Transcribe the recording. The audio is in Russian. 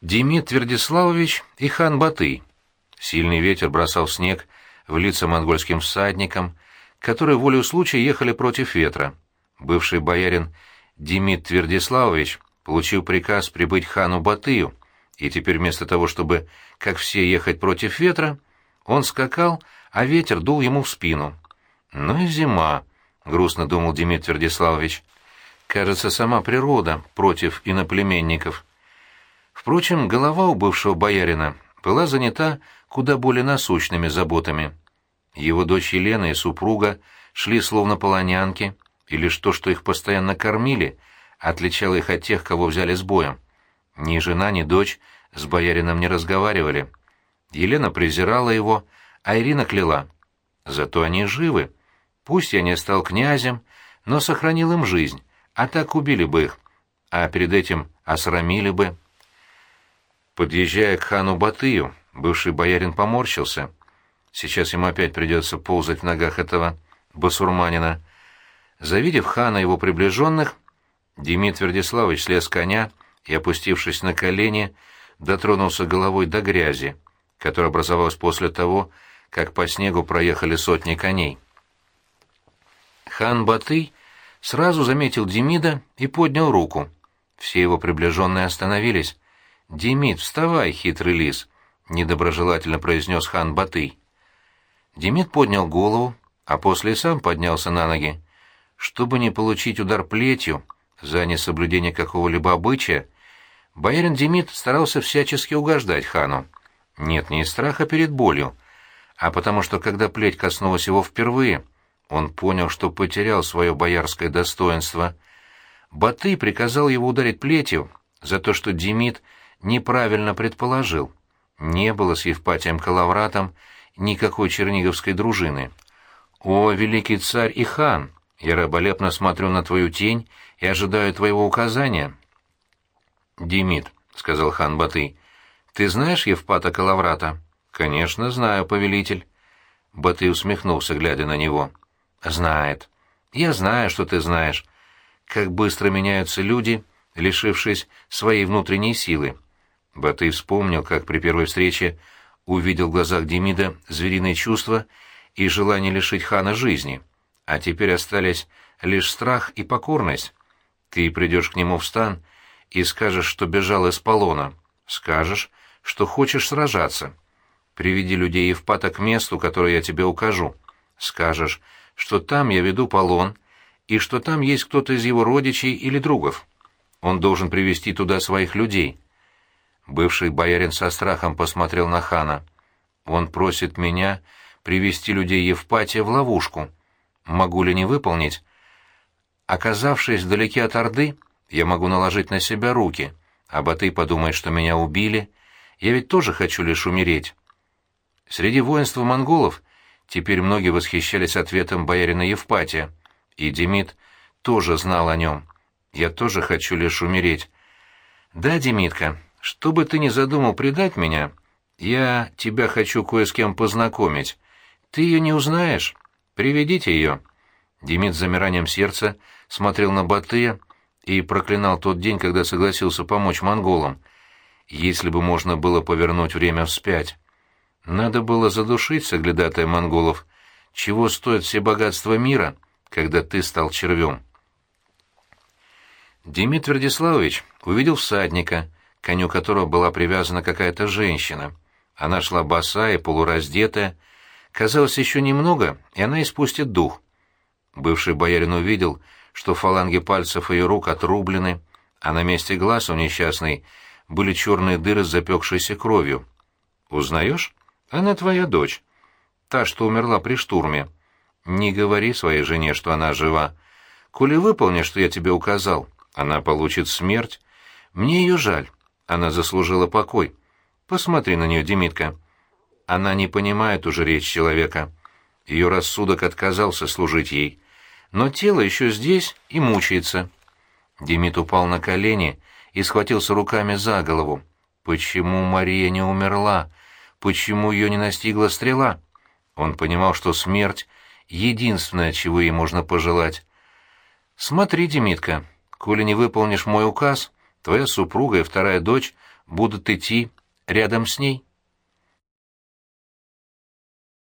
Демид Твердиславович и хан Батый. Сильный ветер бросал снег в лица монгольским всадникам, которые волею случая ехали против ветра. Бывший боярин Демид Твердиславович получил приказ прибыть хану Батыю, и теперь вместо того, чтобы, как все, ехать против ветра, он скакал, а ветер дул ему в спину. «Ну и зима», — грустно думал Демид Твердиславович. «Кажется, сама природа против иноплеменников». Впрочем, голова у бывшего боярина была занята куда более насущными заботами. Его дочь Елена и супруга шли словно полонянки, и лишь то, что их постоянно кормили, отличало их от тех, кого взяли с боем. Ни жена, ни дочь с боярином не разговаривали. Елена презирала его, а Ирина кляла. Зато они живы. Пусть я не стал князем, но сохранил им жизнь, а так убили бы их, а перед этим осрамили бы. Подъезжая к хану Батыю, бывший боярин поморщился. Сейчас ему опять придется ползать в ногах этого басурманина. Завидев хана и его приближенных, Демид Твердиславович слез с коня и, опустившись на колени, дотронулся головой до грязи, которая образовалась после того, как по снегу проехали сотни коней. Хан Батый сразу заметил Демида и поднял руку. Все его приближенные остановились. «Демид, вставай, хитрый лис!» — недоброжелательно произнес хан Батый. Демид поднял голову, а после сам поднялся на ноги. Чтобы не получить удар плетью за несоблюдение какого-либо обычая, боярин Демид старался всячески угождать хану. Нет, не из страха перед болью, а потому что, когда плеть коснулась его впервые, он понял, что потерял свое боярское достоинство. Батый приказал его ударить плетью за то, что Демид — неправильно предположил. Не было с Евпатием Калавратом никакой черниговской дружины. «О, великий царь и хан! Я раболепно смотрю на твою тень и ожидаю твоего указания». «Демид», — сказал хан Баты, — «ты знаешь Евпата Калаврата?» «Конечно, знаю, повелитель». Баты усмехнулся, глядя на него. «Знает. Я знаю, что ты знаешь. Как быстро меняются люди, лишившись своей внутренней силы. Батый вспомнил, как при первой встрече увидел в глазах Демида звериные чувства и желание лишить хана жизни, а теперь остались лишь страх и покорность. Ты придешь к нему в стан и скажешь, что бежал из полона, скажешь, что хочешь сражаться. Приведи людей Евпата к месту, которое я тебе укажу. Скажешь, что там я веду полон, и что там есть кто-то из его родичей или другов. Он должен привести туда своих людей. Бывший боярин со страхом посмотрел на хана. «Он просит меня привести людей Евпатия в ловушку. Могу ли не выполнить? Оказавшись вдалеке от Орды, я могу наложить на себя руки, а Батый подумает, что меня убили. Я ведь тоже хочу лишь умереть». Среди воинства монголов теперь многие восхищались ответом боярина Евпатия, и Демид тоже знал о нем. «Я тоже хочу лишь умереть». «Да, Демидка, что бы ты ни задумал предать меня, я тебя хочу кое с кем познакомить. Ты ее не узнаешь? Приведите ее». Демид с замиранием сердца смотрел на Батыя и проклинал тот день, когда согласился помочь монголам. Если бы можно было повернуть время вспять. Надо было задушить соглядатая монголов. Чего стоят все богатства мира, когда ты стал червем? Демид Твердиславович увидел всадника — коню которого была привязана какая-то женщина. Она шла босая и полураздетая. Казалось, еще немного, и она испустит дух. Бывший боярин увидел, что фаланги пальцев ее рук отрублены, а на месте глаз у несчастной были черные дыры с запекшейся кровью. «Узнаешь? Она твоя дочь. Та, что умерла при штурме. Не говори своей жене, что она жива. Коли выполнишь, что я тебе указал, она получит смерть. Мне ее жаль. Она заслужила покой. Посмотри на нее, Демитка. Она не понимает уже речь человека. Ее рассудок отказался служить ей. Но тело еще здесь и мучается. Демид упал на колени и схватился руками за голову. Почему Мария не умерла? Почему ее не настигла стрела? Он понимал, что смерть — единственное, чего ей можно пожелать. «Смотри, Демитка, коли не выполнишь мой указ, Твоя супруга и вторая дочь будут идти рядом с ней.